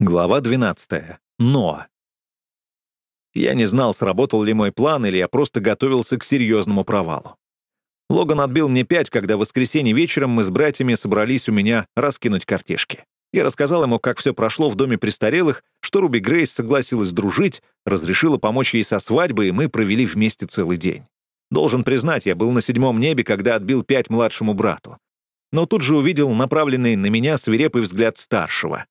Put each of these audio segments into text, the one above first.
Глава 12. Но. Я не знал, сработал ли мой план, или я просто готовился к серьезному провалу. Логан отбил мне пять, когда в воскресенье вечером мы с братьями собрались у меня раскинуть картишки. Я рассказал ему, как все прошло в доме престарелых, что Руби Грейс согласилась дружить, разрешила помочь ей со свадьбой, и мы провели вместе целый день. Должен признать, я был на седьмом небе, когда отбил пять младшему брату. Но тут же увидел направленный на меня свирепый взгляд старшего.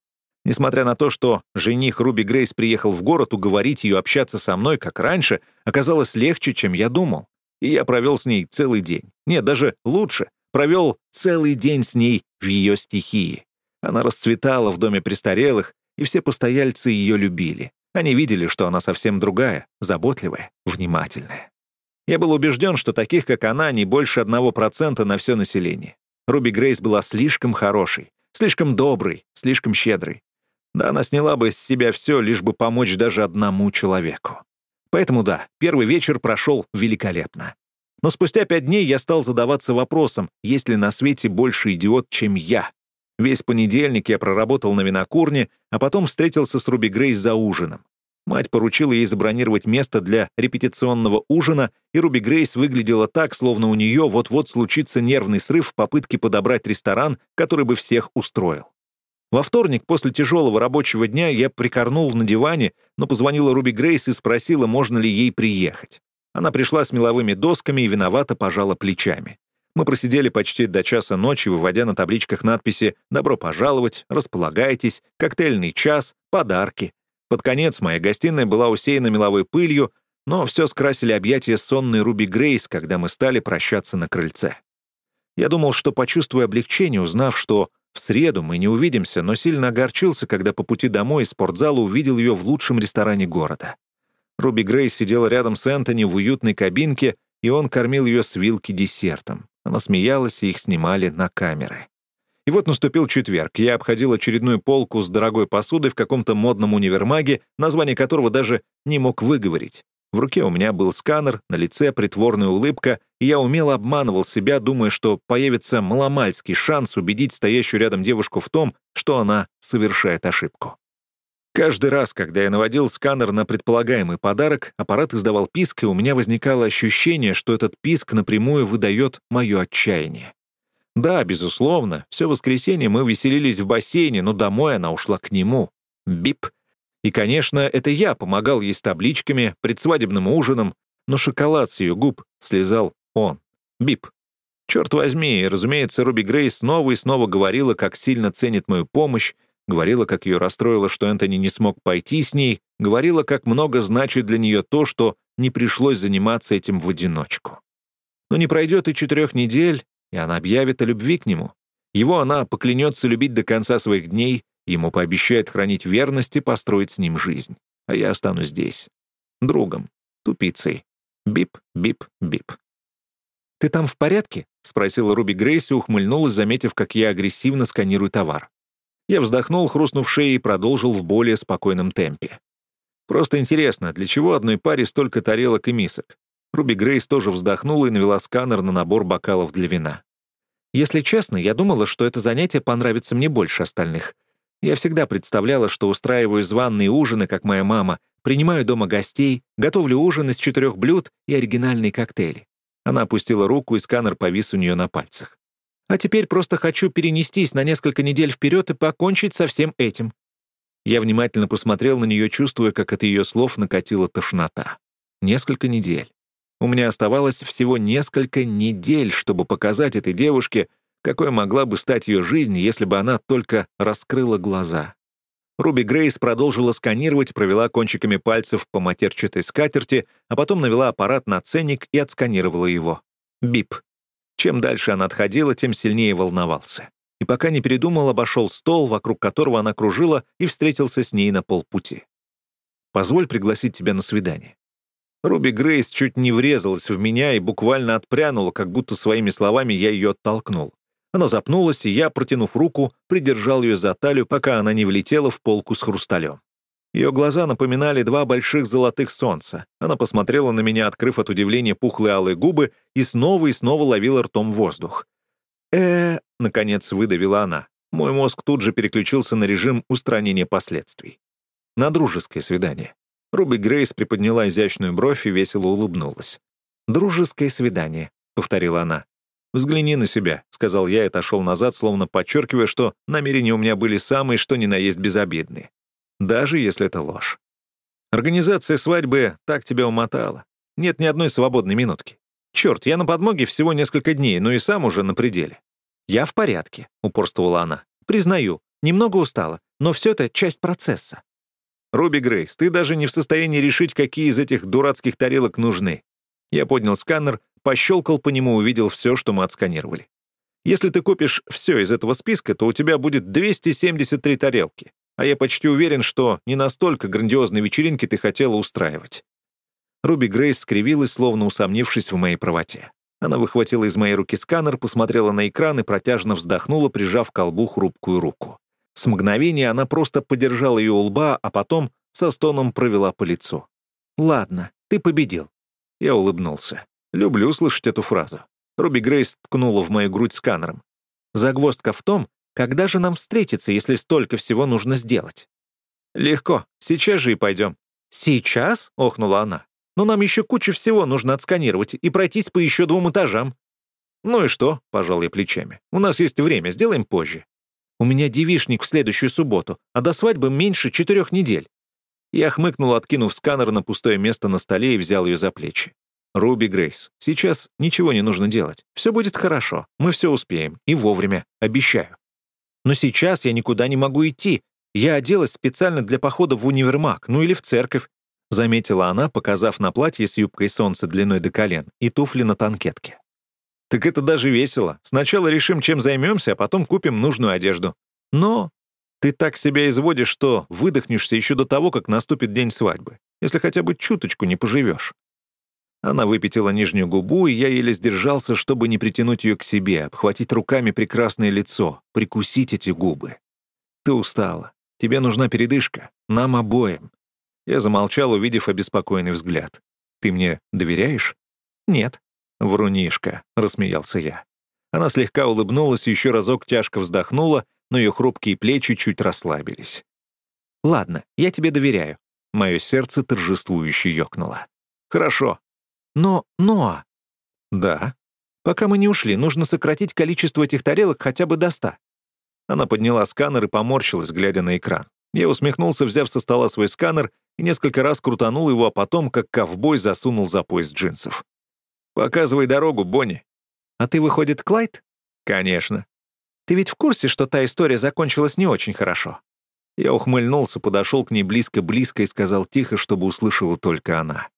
Несмотря на то, что жених Руби Грейс приехал в город уговорить ее общаться со мной, как раньше, оказалось легче, чем я думал. И я провел с ней целый день. Нет, даже лучше. Провел целый день с ней в ее стихии. Она расцветала в доме престарелых, и все постояльцы ее любили. Они видели, что она совсем другая, заботливая, внимательная. Я был убежден, что таких, как она, не больше одного процента на все население. Руби Грейс была слишком хорошей, слишком доброй, слишком щедрой. Да, она сняла бы с себя все, лишь бы помочь даже одному человеку. Поэтому да, первый вечер прошел великолепно. Но спустя пять дней я стал задаваться вопросом, есть ли на свете больше идиот, чем я. Весь понедельник я проработал на винокурне, а потом встретился с Руби Грейс за ужином. Мать поручила ей забронировать место для репетиционного ужина, и Руби Грейс выглядела так, словно у нее вот-вот случится нервный срыв в попытке подобрать ресторан, который бы всех устроил. Во вторник, после тяжелого рабочего дня, я прикорнул на диване, но позвонила Руби Грейс и спросила, можно ли ей приехать. Она пришла с меловыми досками и виновато пожала плечами. Мы просидели почти до часа ночи, выводя на табличках надписи «Добро пожаловать», «Располагайтесь», «Коктейльный час», «Подарки». Под конец моя гостиная была усеяна меловой пылью, но все скрасили объятия сонной Руби Грейс, когда мы стали прощаться на крыльце. Я думал, что почувствую облегчение, узнав, что в среду мы не увидимся, но сильно огорчился, когда по пути домой из спортзала увидел ее в лучшем ресторане города. Руби Грей сидела рядом с Энтони в уютной кабинке, и он кормил ее с вилки десертом. Она смеялась, и их снимали на камеры. И вот наступил четверг. Я обходил очередную полку с дорогой посудой в каком-то модном универмаге, название которого даже не мог выговорить. В руке у меня был сканер, на лице притворная улыбка, и я умело обманывал себя, думая, что появится маломальский шанс убедить стоящую рядом девушку в том, что она совершает ошибку. Каждый раз, когда я наводил сканер на предполагаемый подарок, аппарат издавал писк, и у меня возникало ощущение, что этот писк напрямую выдает мое отчаяние. Да, безусловно, все воскресенье мы веселились в бассейне, но домой она ушла к нему. Бип, и, конечно, это я помогал ей с табличками, предсвадебным ужином, но шоколад с ее губ слезал он. Бип. Черт возьми, разумеется, Руби Грейс снова и снова говорила, как сильно ценит мою помощь, говорила, как ее расстроило, что Энтони не смог пойти с ней, говорила, как много значит для нее то, что не пришлось заниматься этим в одиночку. Но не пройдет и четырех недель, и она объявит о любви к нему. Его она поклянется любить до конца своих дней, Ему пообещает хранить верность и построить с ним жизнь. А я останусь здесь. Другом. Тупицей. Бип, бип, бип. «Ты там в порядке?» — спросила Руби Грейс и ухмыльнулась, заметив, как я агрессивно сканирую товар. Я вздохнул, хрустнув шеей, и продолжил в более спокойном темпе. «Просто интересно, для чего одной паре столько тарелок и мисок?» Руби Грейс тоже вздохнула и навела сканер на набор бокалов для вина. «Если честно, я думала, что это занятие понравится мне больше остальных. Я всегда представляла, что устраиваю званные ужины, как моя мама, принимаю дома гостей, готовлю ужин из четырех блюд и оригинальные коктейли. Она опустила руку, и сканер повис у нее на пальцах. А теперь просто хочу перенестись на несколько недель вперед и покончить со всем этим. Я внимательно посмотрел на нее, чувствуя, как от ее слов накатила тошнота. Несколько недель. У меня оставалось всего несколько недель, чтобы показать этой девушке, какой могла бы стать ее жизнь, если бы она только раскрыла глаза. Руби Грейс продолжила сканировать, провела кончиками пальцев по матерчатой скатерти, а потом навела аппарат на ценник и отсканировала его. Бип. Чем дальше она отходила, тем сильнее волновался. И пока не передумал, обошел стол, вокруг которого она кружила, и встретился с ней на полпути. «Позволь пригласить тебя на свидание». Руби Грейс чуть не врезалась в меня и буквально отпрянула, как будто своими словами я ее оттолкнул. Она запнулась, и я, протянув руку, придержал ее за талию, пока она не влетела в полку с хрусталем. Ее глаза напоминали два больших золотых солнца. Она посмотрела на меня, открыв от удивления пухлые алые губы, и снова и снова ловила ртом воздух. э наконец выдавила она. Мой мозг тут же переключился на режим устранения последствий. На дружеское свидание. Руби Грейс приподняла изящную бровь и весело улыбнулась. «Дружеское свидание», — повторила она. «Взгляни на себя», — сказал я и отошел назад, словно подчеркивая, что намерения у меня были самые, что ни на есть безобидные. Даже если это ложь. Организация свадьбы так тебя умотала. Нет ни одной свободной минутки. Черт, я на подмоге всего несколько дней, но и сам уже на пределе. «Я в порядке», — упорствовала она. «Признаю, немного устала, но все это часть процесса». «Руби Грейс, ты даже не в состоянии решить, какие из этих дурацких тарелок нужны». Я поднял сканер, пощелкал по нему, увидел все, что мы отсканировали. Если ты купишь все из этого списка, то у тебя будет 273 тарелки. А я почти уверен, что не настолько грандиозной вечеринки ты хотела устраивать. Руби Грейс скривилась, словно усомнившись в моей правоте. Она выхватила из моей руки сканер, посмотрела на экран и протяжно вздохнула, прижав к колбу хрупкую руку. С мгновения она просто подержала ее у лба, а потом со стоном провела по лицу. «Ладно, ты победил». Я улыбнулся. Люблю слышать эту фразу. Руби Грейс ткнула в мою грудь сканером. Загвоздка в том, когда же нам встретиться, если столько всего нужно сделать? Легко, сейчас же и пойдем. Сейчас? — охнула она. Но нам еще куча всего нужно отсканировать и пройтись по еще двум этажам». «Ну и что?» — пожал я плечами. «У нас есть время, сделаем позже». «У меня девишник в следующую субботу, а до свадьбы меньше четырех недель». Я хмыкнул, откинув сканер на пустое место на столе и взял ее за плечи. «Руби Грейс, сейчас ничего не нужно делать. Все будет хорошо. Мы все успеем. И вовремя. Обещаю. Но сейчас я никуда не могу идти. Я оделась специально для похода в универмаг, ну или в церковь. — заметила она, показав на платье с юбкой солнца длиной до колен и туфли на танкетке. «Так это даже весело. Сначала решим, чем займемся, а потом купим нужную одежду. Но ты так себя изводишь, что выдохнешься еще до того, как наступит день свадьбы, если хотя бы чуточку не поживешь». Она выпятила нижнюю губу, и я еле сдержался, чтобы не притянуть ее к себе, обхватить руками прекрасное лицо, прикусить эти губы. «Ты устала. Тебе нужна передышка. Нам обоим. Я замолчал, увидев обеспокоенный взгляд. «Ты мне доверяешь?» «Нет». «Врунишка», — рассмеялся я. Она слегка улыбнулась, еще разок тяжко вздохнула, но ее хрупкие плечи чуть расслабились. «Ладно, я тебе доверяю». Мое сердце торжествующе ёкнуло. «Хорошо. Но, но...» «Да. Пока мы не ушли, нужно сократить количество этих тарелок хотя бы до ста». Она подняла сканер и поморщилась, глядя на экран. Я усмехнулся, взяв со стола свой сканер и несколько раз крутанул его, а потом, как ковбой, засунул за пояс джинсов. «Показывай дорогу, Бонни». «А ты, выходит, Клайд?» «Конечно». «Ты ведь в курсе, что та история закончилась не очень хорошо?» Я ухмыльнулся, подошел к ней близко-близко и сказал тихо, чтобы услышала только она.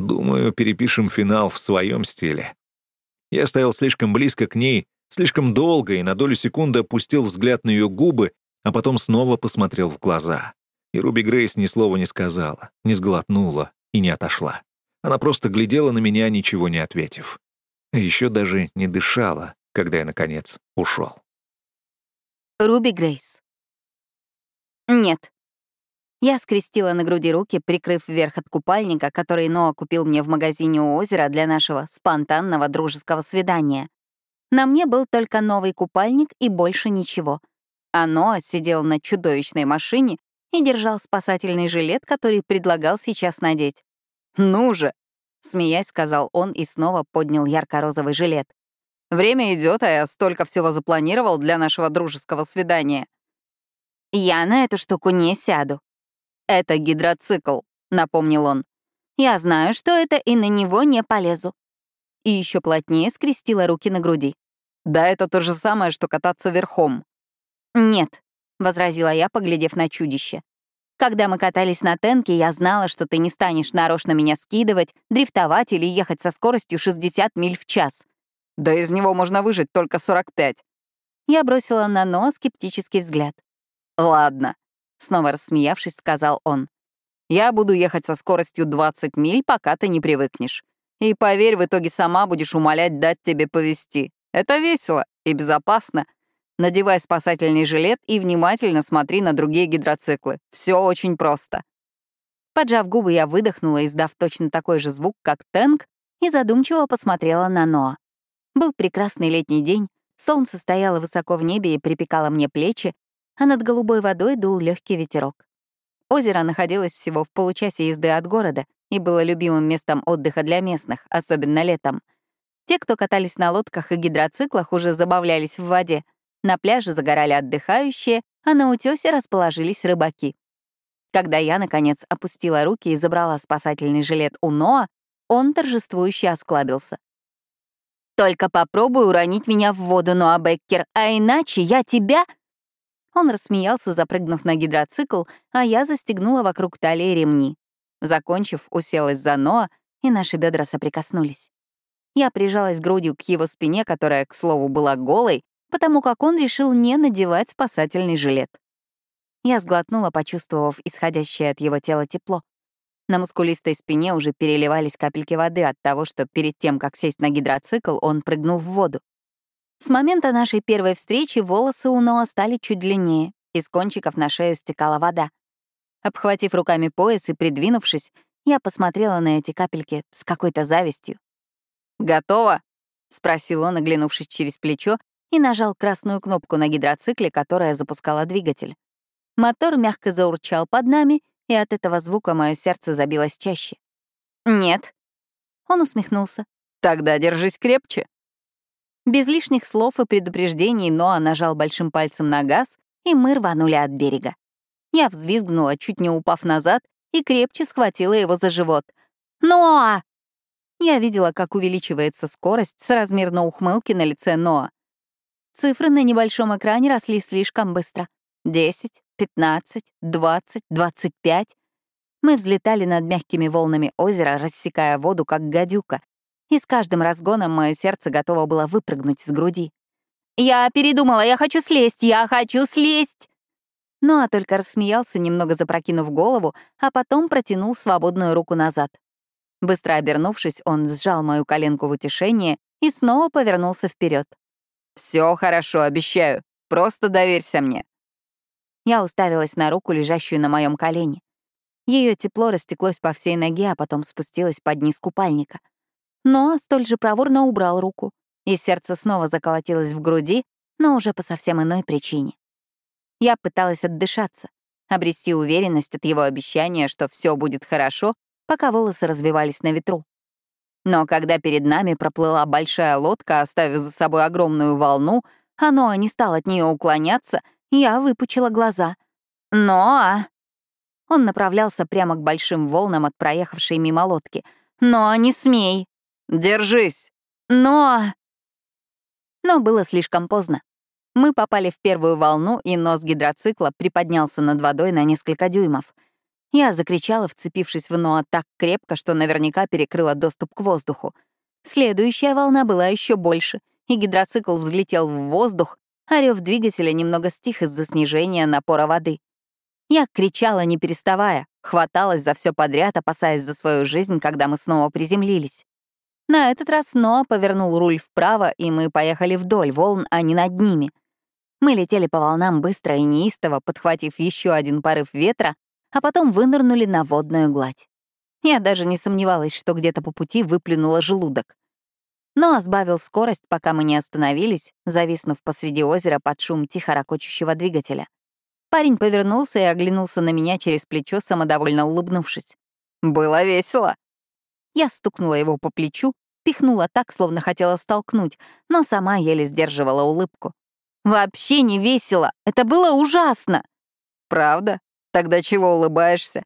«Думаю, перепишем финал в своем стиле». Я стоял слишком близко к ней, слишком долго и на долю секунды опустил взгляд на ее губы, а потом снова посмотрел в глаза. И Руби Грейс ни слова не сказала, не сглотнула и не отошла. Она просто глядела на меня, ничего не ответив. Еще даже не дышала, когда я, наконец, ушел. Руби Грейс. Нет. Я скрестила на груди руки, прикрыв верх от купальника, который Ноа купил мне в магазине у озера для нашего спонтанного дружеского свидания. На мне был только новый купальник и больше ничего. А Ноа сидел на чудовищной машине и держал спасательный жилет, который предлагал сейчас надеть. «Ну же!» — смеясь, сказал он и снова поднял ярко-розовый жилет. «Время идет, а я столько всего запланировал для нашего дружеского свидания». «Я на эту штуку не сяду». «Это гидроцикл», — напомнил он. «Я знаю, что это, и на него не полезу». И еще плотнее скрестила руки на груди. «Да это то же самое, что кататься верхом». «Нет», — возразила я, поглядев на чудище. «Когда мы катались на тенке, я знала, что ты не станешь нарочно меня скидывать, дрифтовать или ехать со скоростью 60 миль в час. Да из него можно выжить только 45». Я бросила на Ноа скептический взгляд. «Ладно», — снова рассмеявшись, сказал он. «Я буду ехать со скоростью 20 миль, пока ты не привыкнешь. И поверь, в итоге сама будешь умолять дать тебе повезти. Это весело и безопасно, Надевай спасательный жилет и внимательно смотри на другие гидроциклы. Все очень просто. Поджав губы, я выдохнула, издав точно такой же звук, как тэнк, и задумчиво посмотрела на Ноа. Был прекрасный летний день, Солнце стояло высоко в небе и припекало мне плечи, а над голубой водой дул легкий ветерок. Озеро находилось всего в получасе езды от города и было любимым местом отдыха для местных, особенно летом. Те, кто катались на лодках и гидроциклах, уже забавлялись в воде. На пляже загорали отдыхающие, а на утёсе расположились рыбаки. Когда я, наконец, опустила руки и забрала спасательный жилет у Ноа, он торжествующе осклабился. «Только попробуй уронить меня в воду, Ноа Беккер, а иначе я тебя...» Он рассмеялся, запрыгнув на гидроцикл, а я застегнула вокруг талии ремни. Закончив, уселась за Ноа, и наши бедра соприкоснулись. Я прижалась грудью к его спине, которая, к слову, была голой, потому как он решил не надевать спасательный жилет. Я сглотнула, почувствовав исходящее от его тела тепло. На мускулистой спине уже переливались капельки воды от того, что перед тем, как сесть на гидроцикл, он прыгнул в воду. С момента нашей первой встречи волосы у Ноа стали чуть длиннее, из кончиков на шею стекала вода. Обхватив руками пояс и придвинувшись, я посмотрела на эти капельки с какой-то завистью. «Готово?» — спросил он, оглянувшись через плечо, и нажал красную кнопку на гидроцикле, которая запускала двигатель. Мотор мягко заурчал под нами, и от этого звука мое сердце забилось чаще. «Нет». Он усмехнулся. «Тогда держись крепче». Без лишних слов и предупреждений Ноа нажал большим пальцем на газ, и мы рванули от берега. Я взвизгнула, чуть не упав назад, и крепче схватила его за живот. «Ноа!» Я видела, как увеличивается скорость с размерно ухмылки на лице Ноа. Цифры на небольшом экране росли слишком быстро. 10, 15, 20, 25. Мы взлетали над мягкими волнами озера, рассекая воду, как гадюка, и с каждым разгоном мое сердце готово было выпрыгнуть из груди. «Я передумала, я хочу слезть, я хочу слезть!» Ну а только рассмеялся, немного запрокинув голову, а потом протянул свободную руку назад. Быстро обернувшись, он сжал мою коленку в утешение и снова повернулся вперед. Все хорошо, обещаю. Просто доверься мне. Я уставилась на руку, лежащую на моем колене. Ее тепло растеклось по всей ноге, а потом спустилось под низ купальника но столь же проворно убрал руку, и сердце снова заколотилось в груди, но уже по совсем иной причине. Я пыталась отдышаться, обрести уверенность от его обещания, что все будет хорошо, пока волосы развивались на ветру. Но когда перед нами проплыла большая лодка, оставив за собой огромную волну, а Ноа не стал от нее уклоняться, я выпучила глаза. «Ноа!» Он направлялся прямо к большим волнам от проехавшей мимо лодки. «Но не смей!» Держись!» «Но...» Но было слишком поздно. Мы попали в первую волну, и нос гидроцикла приподнялся над водой на несколько дюймов. Я закричала, вцепившись в Ноа так крепко, что наверняка перекрыла доступ к воздуху. Следующая волна была еще больше, и гидроцикл взлетел в воздух, а рев двигателя немного стих из-за снижения напора воды. Я кричала, не переставая, хваталась за все подряд, опасаясь за свою жизнь, когда мы снова приземлились. На этот раз Ноа повернул руль вправо, и мы поехали вдоль волн, а не над ними. Мы летели по волнам быстро и неистово, подхватив еще один порыв ветра, а потом вынырнули на водную гладь. Я даже не сомневалась, что где-то по пути выплюнула желудок. Ноа сбавил скорость, пока мы не остановились, зависнув посреди озера под шум тихо ракочущего двигателя. Парень повернулся и оглянулся на меня через плечо, самодовольно улыбнувшись. «Было весело», я стукнула его по плечу, пихнула так, словно хотела столкнуть, но сама еле сдерживала улыбку. «Вообще не весело! Это было ужасно!» «Правда? Тогда чего улыбаешься?»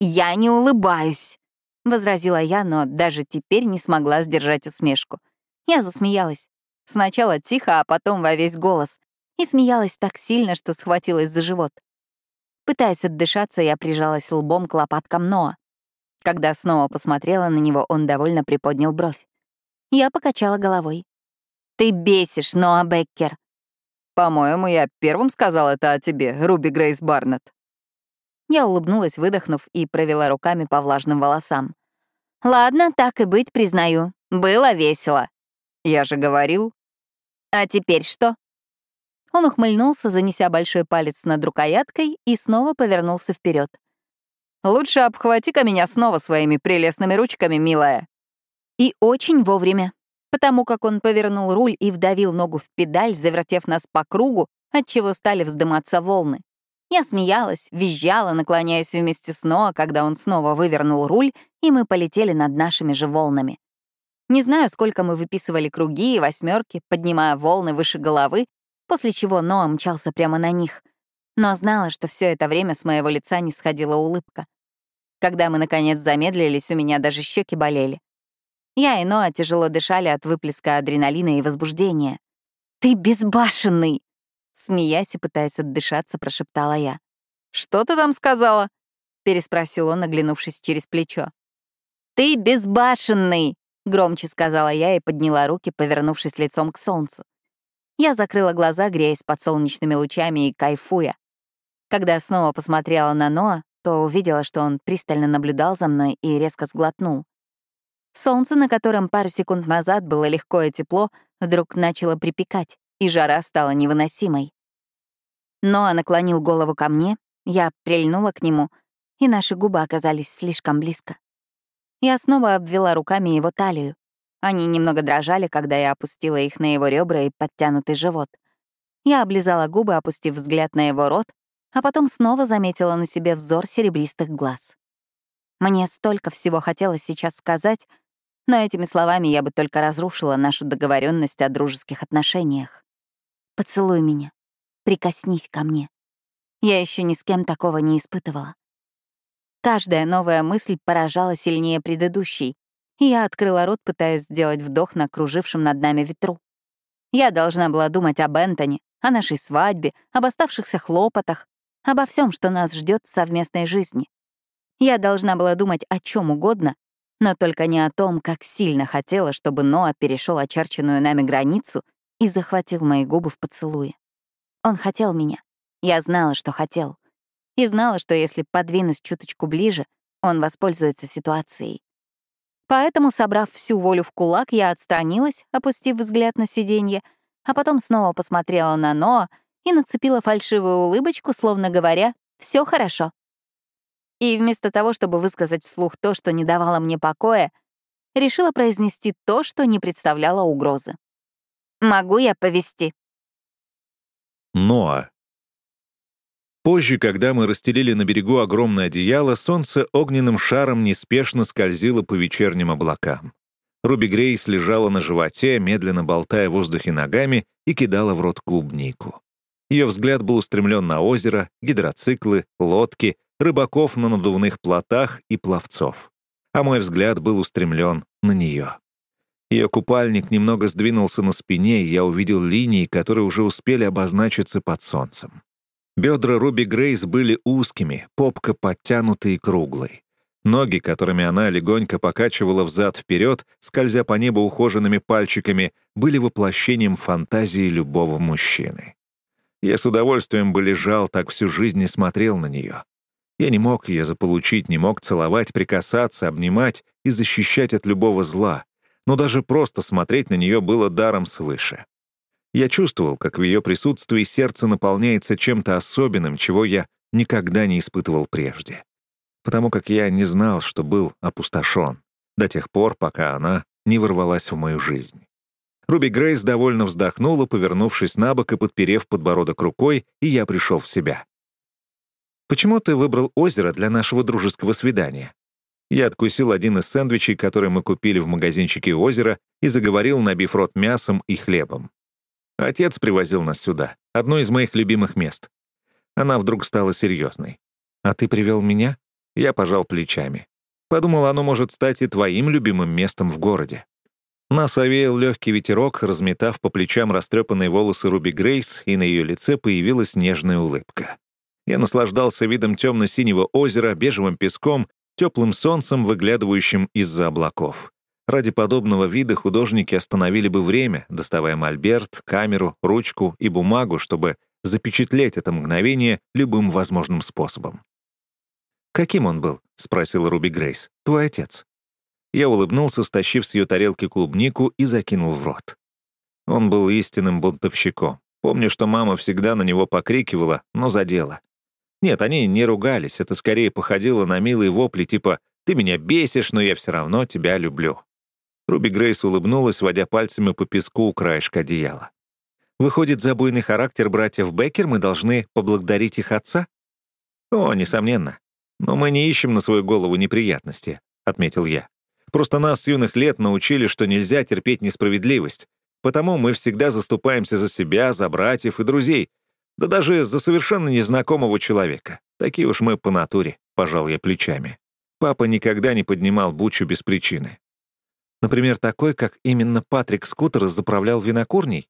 «Я не улыбаюсь!» — возразила я, но даже теперь не смогла сдержать усмешку. Я засмеялась. Сначала тихо, а потом во весь голос. И смеялась так сильно, что схватилась за живот. Пытаясь отдышаться, я прижалась лбом к лопаткам Ноа. Когда снова посмотрела на него, он довольно приподнял бровь. Я покачала головой. «Ты бесишь, Ноа Беккер!» «По-моему, я первым сказал это о тебе, Руби Грейс Барнетт». Я улыбнулась, выдохнув, и провела руками по влажным волосам. «Ладно, так и быть, признаю. Было весело». «Я же говорил». «А теперь что?» Он ухмыльнулся, занеся большой палец над рукояткой, и снова повернулся вперед. Лучше обхвати-ка меня снова своими прелестными ручками, милая». И очень вовремя. потому как он повернул руль и вдавил ногу в педаль, завертев нас по кругу, отчего стали вздыматься волны. Я смеялась, визжала, наклоняясь вместе с Ноа, когда он снова вывернул руль, и мы полетели над нашими же волнами. Не знаю, сколько мы выписывали круги и восьмерки, поднимая волны выше головы, после чего Ноа мчался прямо на них. Но знала, что все это время с моего лица не сходила улыбка. Когда мы, наконец, замедлились, у меня даже щеки болели. Я и Ноа тяжело дышали от выплеска адреналина и возбуждения. «Ты безбашенный!» Смеясь и пытаясь отдышаться, прошептала я. «Что ты там сказала?» — переспросил он, оглянувшись через плечо. «Ты безбашенный!» — громче сказала я и подняла руки, повернувшись лицом к солнцу. Я закрыла глаза, греясь под солнечными лучами и кайфуя. Когда снова посмотрела на Ноа, то увидела, что он пристально наблюдал за мной и резко сглотнул. Солнце, на котором пару секунд назад было легко и тепло, вдруг начало припекать, и жара стала невыносимой. Ноа наклонил голову ко мне, я прильнула к нему, и наши губы оказались слишком близко. Я снова обвела руками его талию. Они немного дрожали, когда я опустила их на его ребра и подтянутый живот. Я облизала губы, опустив взгляд на его рот, а потом снова заметила на себе взор серебристых глаз. Мне столько всего хотелось сейчас сказать, но этими словами я бы только разрушила нашу договоренность о дружеских отношениях. Поцелуй меня, прикоснись ко мне. Я еще ни с кем такого не испытывала. Каждая новая мысль поражала сильнее предыдущей, и я открыла рот, пытаясь сделать вдох на кружившем над нами ветру. Я должна была думать об Энтони, о нашей свадьбе, об оставшихся хлопотах, обо всем, что нас ждет в совместной жизни. Я должна была думать о чем угодно, но только не о том, как сильно хотела, чтобы Ноа перешел очерченную нами границу и захватил мои губы в поцелуе. Он хотел меня. Я знала, что хотел. И знала, что если подвинусь чуточку ближе, он воспользуется ситуацией. Поэтому, собрав всю волю в кулак, я отстранилась, опустив взгляд на сиденье, а потом снова посмотрела на Ноа и нацепила фальшивую улыбочку, словно говоря «все хорошо». И вместо того, чтобы высказать вслух то, что не давало мне покоя, решила произнести то, что не представляло угрозы. «Могу я повести?» Ноа. Позже, когда мы расстелили на берегу огромное одеяло, солнце огненным шаром неспешно скользило по вечерним облакам. Руби Грейс лежала на животе, медленно болтая в воздухе ногами и кидала в рот клубнику. Ее взгляд был устремлен на озеро, гидроциклы, лодки, рыбаков на надувных плотах и пловцов. А мой взгляд был устремлен на нее. Ее купальник немного сдвинулся на спине, и я увидел линии, которые уже успели обозначиться под солнцем. Бедра Руби Грейс были узкими, попка подтянутой и круглой. Ноги, которыми она легонько покачивала взад-вперед, скользя по небу ухоженными пальчиками, были воплощением фантазии любого мужчины. Я с удовольствием бы лежал, так всю жизнь не смотрел на нее. Я не мог ее заполучить, не мог целовать, прикасаться, обнимать и защищать от любого зла, но даже просто смотреть на нее было даром свыше. Я чувствовал, как в ее присутствии сердце наполняется чем-то особенным, чего я никогда не испытывал прежде. Потому как я не знал, что был опустошен, до тех пор, пока она не ворвалась в мою жизнь. Руби Грейс довольно вздохнула, повернувшись на бок и подперев подбородок рукой, и я пришел в себя. «Почему ты выбрал озеро для нашего дружеского свидания?» Я откусил один из сэндвичей, который мы купили в магазинчике озера, и заговорил, набив рот мясом и хлебом. Отец привозил нас сюда, одно из моих любимых мест. Она вдруг стала серьезной. «А ты привел меня?» Я пожал плечами. Подумал, оно может стать и твоим любимым местом в городе. Нас овеял легкий ветерок, разметав по плечам растрепанные волосы Руби Грейс, и на ее лице появилась нежная улыбка. Я наслаждался видом темно-синего озера, бежевым песком, теплым солнцем, выглядывающим из-за облаков. Ради подобного вида художники остановили бы время, доставая мольберт, камеру, ручку и бумагу, чтобы запечатлеть это мгновение любым возможным способом. «Каким он был?» — спросил Руби Грейс. «Твой отец». Я улыбнулся, стащив с ее тарелки клубнику и закинул в рот. Он был истинным бунтовщиком. Помню, что мама всегда на него покрикивала, но задела. Нет, они не ругались, это скорее походило на милые вопли типа «ты меня бесишь, но я все равно тебя люблю». Руби Грейс улыбнулась, водя пальцами по песку у краешка одеяла. «Выходит, за буйный характер братьев Беккер мы должны поблагодарить их отца?» «О, несомненно. Но мы не ищем на свою голову неприятности», — отметил я. «Просто нас с юных лет научили, что нельзя терпеть несправедливость. Потому мы всегда заступаемся за себя, за братьев и друзей, да даже за совершенно незнакомого человека. Такие уж мы по натуре», — пожал я плечами. Папа никогда не поднимал бучу без причины. Например, такой, как именно Патрик Скутер заправлял винокурней?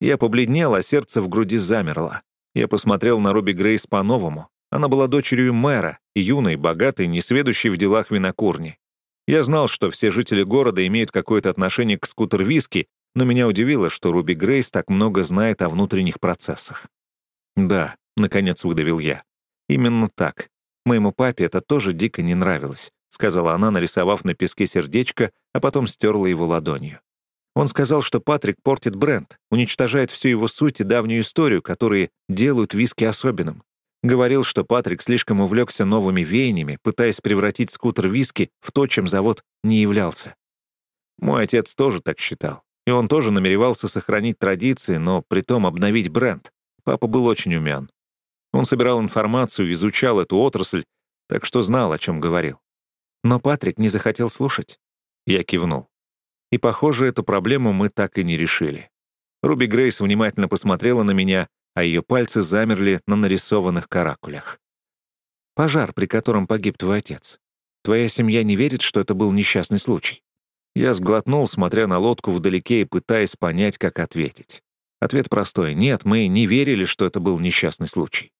Я побледнел, а сердце в груди замерло. Я посмотрел на Руби Грейс по-новому. Она была дочерью мэра, юной, богатой, несведущей в делах винокурни. Я знал, что все жители города имеют какое-то отношение к скутер-виски, но меня удивило, что Руби Грейс так много знает о внутренних процессах. «Да», — наконец выдавил я. «Именно так. Моему папе это тоже дико не нравилось сказала она, нарисовав на песке сердечко, а потом стерла его ладонью. Он сказал, что Патрик портит бренд, уничтожает всю его суть и давнюю историю, которые делают виски особенным. Говорил, что Патрик слишком увлекся новыми веяниями, пытаясь превратить скутер виски в то, чем завод не являлся. Мой отец тоже так считал. И он тоже намеревался сохранить традиции, но при том обновить бренд. Папа был очень умен. Он собирал информацию, изучал эту отрасль, так что знал, о чем говорил. Но Патрик не захотел слушать. Я кивнул. И, похоже, эту проблему мы так и не решили. Руби Грейс внимательно посмотрела на меня, а ее пальцы замерли на нарисованных каракулях. «Пожар, при котором погиб твой отец. Твоя семья не верит, что это был несчастный случай?» Я сглотнул, смотря на лодку вдалеке и пытаясь понять, как ответить. Ответ простой. Нет, мы не верили, что это был несчастный случай.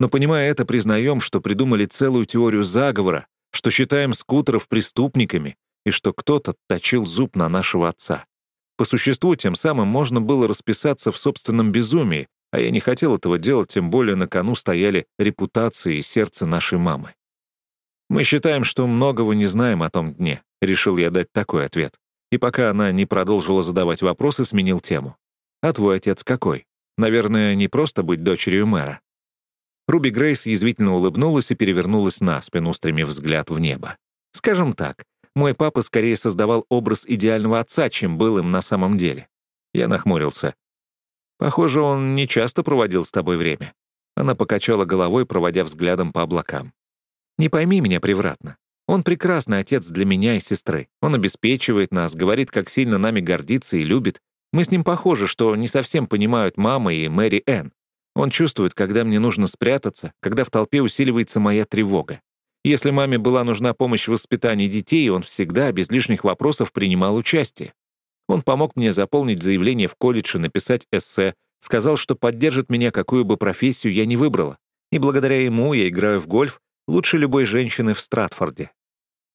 Но, понимая это, признаем, что придумали целую теорию заговора, что считаем скутеров преступниками и что кто-то точил зуб на нашего отца. По существу, тем самым можно было расписаться в собственном безумии, а я не хотел этого делать, тем более на кону стояли репутация и сердце нашей мамы. «Мы считаем, что многого не знаем о том дне», — решил я дать такой ответ. И пока она не продолжила задавать вопросы, сменил тему. «А твой отец какой? Наверное, не просто быть дочерью мэра». Руби Грейс язвительно улыбнулась и перевернулась на спину, устремив взгляд в небо. «Скажем так, мой папа скорее создавал образ идеального отца, чем был им на самом деле». Я нахмурился. «Похоже, он не часто проводил с тобой время». Она покачала головой, проводя взглядом по облакам. «Не пойми меня превратно. Он прекрасный отец для меня и сестры. Он обеспечивает нас, говорит, как сильно нами гордится и любит. Мы с ним похожи, что не совсем понимают мама и Мэри Энн. Он чувствует, когда мне нужно спрятаться, когда в толпе усиливается моя тревога. Если маме была нужна помощь в воспитании детей, он всегда, без лишних вопросов, принимал участие. Он помог мне заполнить заявление в колледж и написать эссе, сказал, что поддержит меня, какую бы профессию я ни выбрала. И благодаря ему я играю в гольф лучше любой женщины в Стратфорде.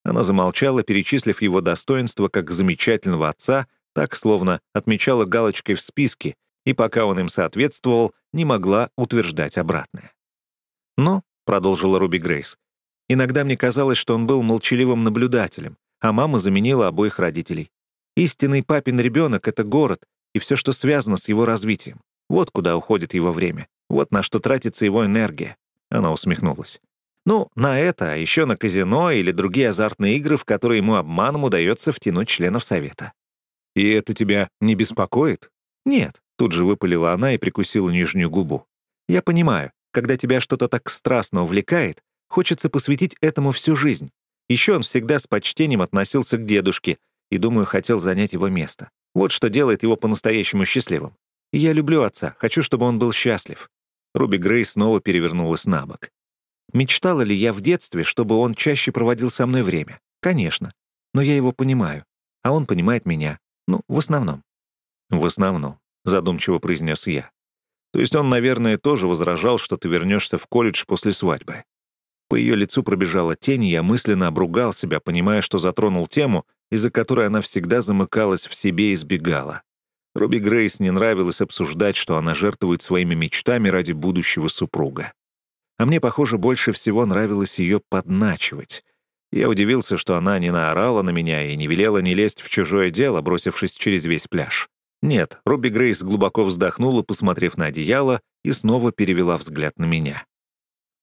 Она замолчала, перечислив его достоинства как замечательного отца, так, словно отмечала галочкой в списке, и пока он им соответствовал, не могла утверждать обратное. «Но», — продолжила Руби Грейс, «иногда мне казалось, что он был молчаливым наблюдателем, а мама заменила обоих родителей. Истинный папин ребенок — это город и все, что связано с его развитием. Вот куда уходит его время, вот на что тратится его энергия». Она усмехнулась. Ну, на это, а еще на казино или другие азартные игры, в которые ему обманом удается втянуть членов совета. «И это тебя не беспокоит?» «Нет. Тут же выпалила она и прикусила нижнюю губу. «Я понимаю, когда тебя что-то так страстно увлекает, хочется посвятить этому всю жизнь. Еще он всегда с почтением относился к дедушке и, думаю, хотел занять его место. Вот что делает его по-настоящему счастливым. И я люблю отца, хочу, чтобы он был счастлив». Руби Грей снова перевернулась на бок. Мечтала ли я в детстве, чтобы он чаще проводил со мной время? Конечно. Но я его понимаю. А он понимает меня. Ну, в основном. В основном. — задумчиво произнес я. «То есть он, наверное, тоже возражал, что ты вернешься в колледж после свадьбы». По ее лицу пробежала тень, и я мысленно обругал себя, понимая, что затронул тему, из-за которой она всегда замыкалась в себе и сбегала. Робби Грейс не нравилось обсуждать, что она жертвует своими мечтами ради будущего супруга. А мне, похоже, больше всего нравилось ее подначивать. Я удивился, что она не наорала на меня и не велела не лезть в чужое дело, бросившись через весь пляж. Нет, Робби Грейс глубоко вздохнула, посмотрев на одеяло, и снова перевела взгляд на меня.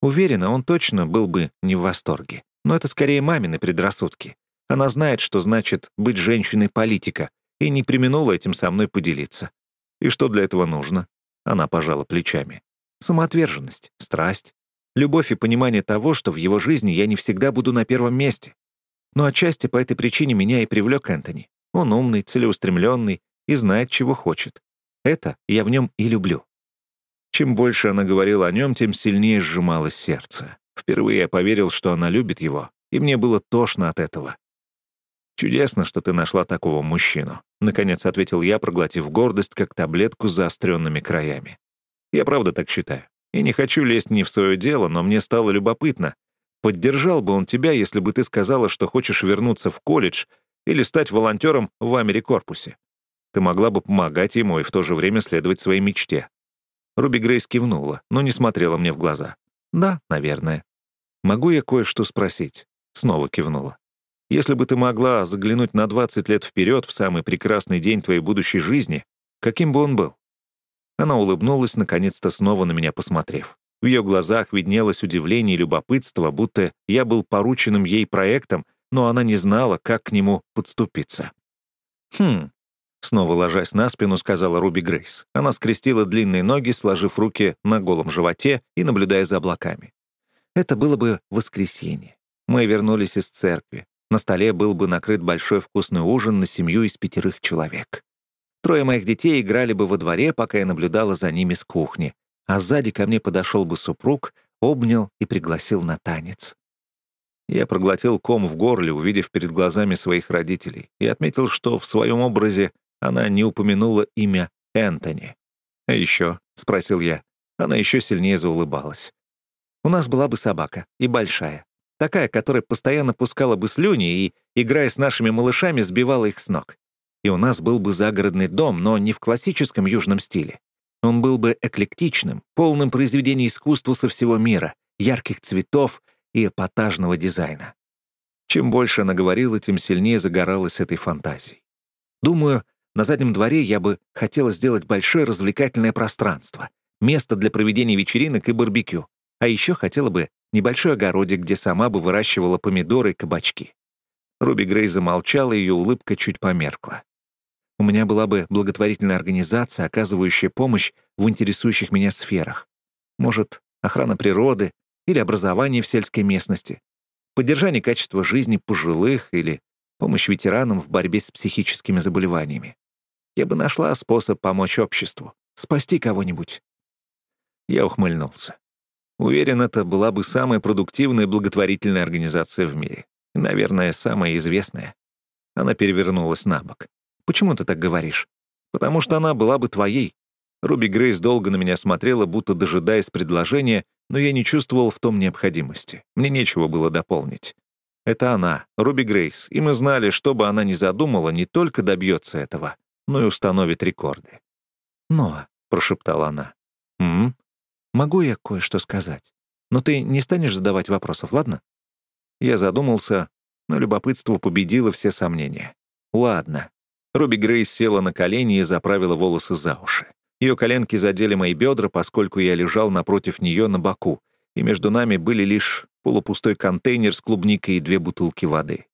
Уверена, он точно был бы не в восторге. Но это скорее мамины предрассудки. Она знает, что значит быть женщиной-политика, и не применула этим со мной поделиться. И что для этого нужно? Она пожала плечами. Самоотверженность, страсть, любовь и понимание того, что в его жизни я не всегда буду на первом месте. Но отчасти по этой причине меня и привлек Энтони. Он умный, целеустремленный и знает, чего хочет. Это я в нем и люблю. Чем больше она говорила о нем, тем сильнее сжималось сердце. Впервые я поверил, что она любит его, и мне было тошно от этого. «Чудесно, что ты нашла такого мужчину», — наконец ответил я, проглотив гордость, как таблетку с заостренными краями. «Я правда так считаю. И не хочу лезть не в свое дело, но мне стало любопытно. Поддержал бы он тебя, если бы ты сказала, что хочешь вернуться в колледж или стать волонтером в Америкорпусе. Ты могла бы помогать ему и в то же время следовать своей мечте». Руби Грейс кивнула, но не смотрела мне в глаза. «Да, наверное». «Могу я кое-что спросить?» Снова кивнула. Если бы ты могла заглянуть на 20 лет вперед в самый прекрасный день твоей будущей жизни, каким бы он был? Она улыбнулась, наконец-то снова на меня посмотрев. В ее глазах виднелось удивление и любопытство, будто я был порученным ей проектом, но она не знала, как к нему подступиться. «Хм», — снова ложась на спину, сказала Руби Грейс. Она скрестила длинные ноги, сложив руки на голом животе и наблюдая за облаками. Это было бы воскресенье. Мы вернулись из церкви. На столе был бы накрыт большой вкусный ужин на семью из пятерых человек. Трое моих детей играли бы во дворе, пока я наблюдала за ними с кухни, а сзади ко мне подошел бы супруг, обнял и пригласил на танец. Я проглотил ком в горле, увидев перед глазами своих родителей, и отметил, что в своем образе она не упомянула имя Энтони. «А еще?» — спросил я. Она еще сильнее заулыбалась. «У нас была бы собака, и большая. Такая, которая постоянно пускала бы слюни и, играя с нашими малышами, сбивала их с ног. И у нас был бы загородный дом, но не в классическом южном стиле. Он был бы эклектичным, полным произведений искусства со всего мира, ярких цветов и эпатажного дизайна. Чем больше она говорила, тем сильнее загоралась этой фантазией. Думаю, на заднем дворе я бы хотела сделать большое развлекательное пространство, место для проведения вечеринок и барбекю. А еще хотела бы небольшой огородик, где сама бы выращивала помидоры и кабачки. Руби Грей замолчала, ее улыбка чуть померкла. У меня была бы благотворительная организация, оказывающая помощь в интересующих меня сферах. Может, охрана природы или образование в сельской местности, поддержание качества жизни пожилых или помощь ветеранам в борьбе с психическими заболеваниями. Я бы нашла способ помочь обществу, спасти кого-нибудь. Я ухмыльнулся. Уверен, это была бы самая продуктивная благотворительная организация в мире. Наверное, самая известная. Она перевернулась на бок. «Почему ты так говоришь?» «Потому что она была бы твоей». Руби Грейс долго на меня смотрела, будто дожидаясь предложения, но я не чувствовал в том необходимости. Мне нечего было дополнить. Это она, Руби Грейс, и мы знали, что бы она ни задумала, не только добьется этого, но и установит рекорды. «Ноа», — прошептала она. «М? Могу я кое-что сказать? Но ты не станешь задавать вопросов, ладно?» Я задумался, но любопытство победило все сомнения. «Ладно». Руби Грейс села на колени и заправила волосы за уши. Ее коленки задели мои бедра, поскольку я лежал напротив нее на боку, и между нами были лишь полупустой контейнер с клубникой и две бутылки воды.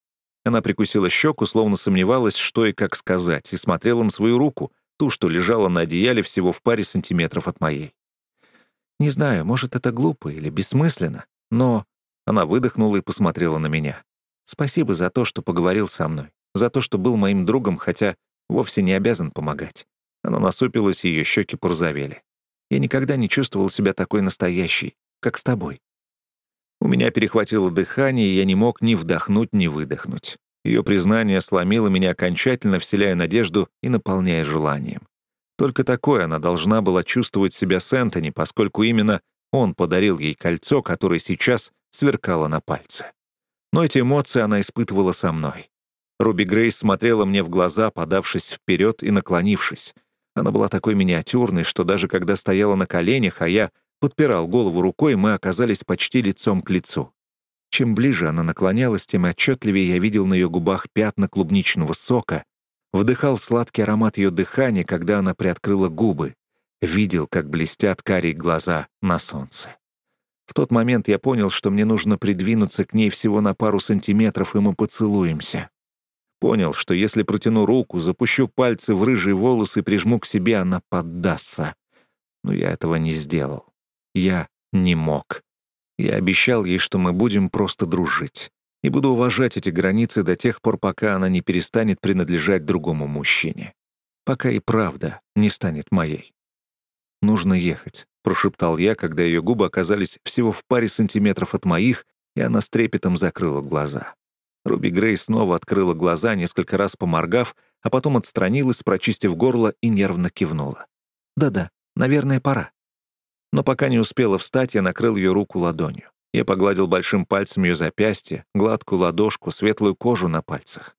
Она прикусила щеку, словно сомневалась, что и как сказать, и смотрела на свою руку, ту, что лежала на одеяле всего в паре сантиметров от моей. Не знаю, может, это глупо или бессмысленно, но она выдохнула и посмотрела на меня. Спасибо за то, что поговорил со мной, за то, что был моим другом, хотя вовсе не обязан помогать. Она насупилась, и ее щеки порозовели. Я никогда не чувствовал себя такой настоящей, как с тобой. У меня перехватило дыхание, и я не мог ни вдохнуть, ни выдохнуть. Ее признание сломило меня окончательно, вселяя надежду и наполняя желанием. Только такое она должна была чувствовать себя с Энтони, поскольку именно он подарил ей кольцо, которое сейчас сверкало на пальце. Но эти эмоции она испытывала со мной. Руби Грейс смотрела мне в глаза, подавшись вперед и наклонившись. Она была такой миниатюрной, что даже когда стояла на коленях, а я подпирал голову рукой, мы оказались почти лицом к лицу. Чем ближе она наклонялась, тем отчетливее я видел на ее губах пятна клубничного сока, Вдыхал сладкий аромат ее дыхания, когда она приоткрыла губы. Видел, как блестят карие глаза на солнце. В тот момент я понял, что мне нужно придвинуться к ней всего на пару сантиметров, и мы поцелуемся. Понял, что если протяну руку, запущу пальцы в рыжие волосы и прижму к себе, она поддастся. Но я этого не сделал. Я не мог. Я обещал ей, что мы будем просто дружить. И буду уважать эти границы до тех пор, пока она не перестанет принадлежать другому мужчине. Пока и правда не станет моей. «Нужно ехать», — прошептал я, когда ее губы оказались всего в паре сантиметров от моих, и она с трепетом закрыла глаза. Руби Грей снова открыла глаза, несколько раз поморгав, а потом отстранилась, прочистив горло и нервно кивнула. «Да-да, наверное, пора». Но пока не успела встать, я накрыл ее руку ладонью. Я погладил большим пальцем ее запястье, гладкую ладошку, светлую кожу на пальцах.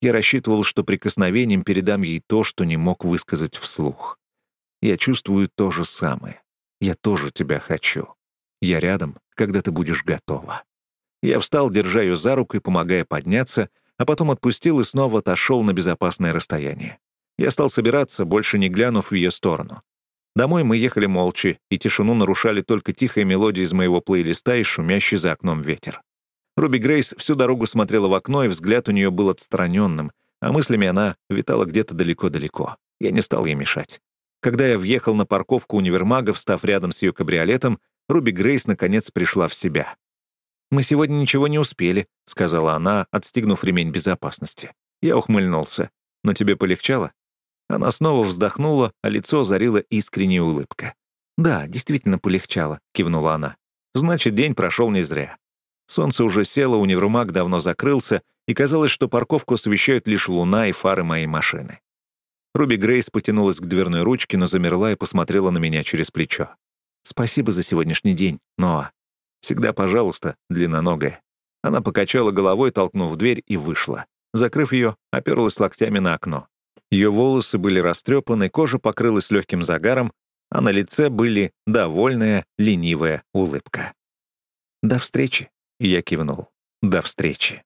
Я рассчитывал, что прикосновением передам ей то, что не мог высказать вслух. Я чувствую то же самое. Я тоже тебя хочу. Я рядом, когда ты будешь готова. Я встал, держа ее за руку и помогая подняться, а потом отпустил и снова отошел на безопасное расстояние. Я стал собираться, больше не глянув в ее сторону. Домой мы ехали молча, и тишину нарушали только тихая мелодия из моего плейлиста и шумящий за окном ветер. Руби Грейс всю дорогу смотрела в окно, и взгляд у нее был отстраненным, а мыслями она витала где-то далеко-далеко. Я не стал ей мешать. Когда я въехал на парковку универмага, встав рядом с ее кабриолетом, Руби Грейс наконец пришла в себя. «Мы сегодня ничего не успели», — сказала она, отстегнув ремень безопасности. Я ухмыльнулся. «Но тебе полегчало?» Она снова вздохнула, а лицо озарила искренняя улыбка. «Да, действительно полегчало», — кивнула она. «Значит, день прошел не зря». Солнце уже село, универмаг давно закрылся, и казалось, что парковку освещают лишь луна и фары моей машины. Руби Грейс потянулась к дверной ручке, но замерла и посмотрела на меня через плечо. «Спасибо за сегодняшний день, Ноа. Всегда пожалуйста, длинноногая». Она покачала головой, толкнув дверь, и вышла. Закрыв ее, оперлась локтями на окно. Ее волосы были растрепаны, кожа покрылась легким загаром, а на лице были довольная, ленивая улыбка. «До встречи», — я кивнул. «До встречи».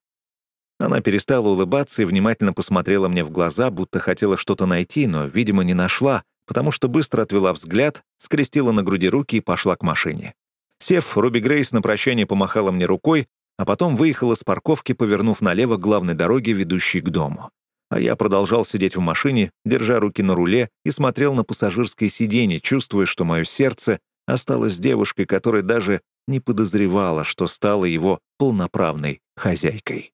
Она перестала улыбаться и внимательно посмотрела мне в глаза, будто хотела что-то найти, но, видимо, не нашла, потому что быстро отвела взгляд, скрестила на груди руки и пошла к машине. Сев, Руби Грейс на прощание помахала мне рукой, а потом выехала с парковки, повернув налево главной дороге, ведущей к дому. А я продолжал сидеть в машине, держа руки на руле, и смотрел на пассажирское сиденье, чувствуя, что мое сердце осталось девушкой, которая даже не подозревала, что стала его полноправной хозяйкой.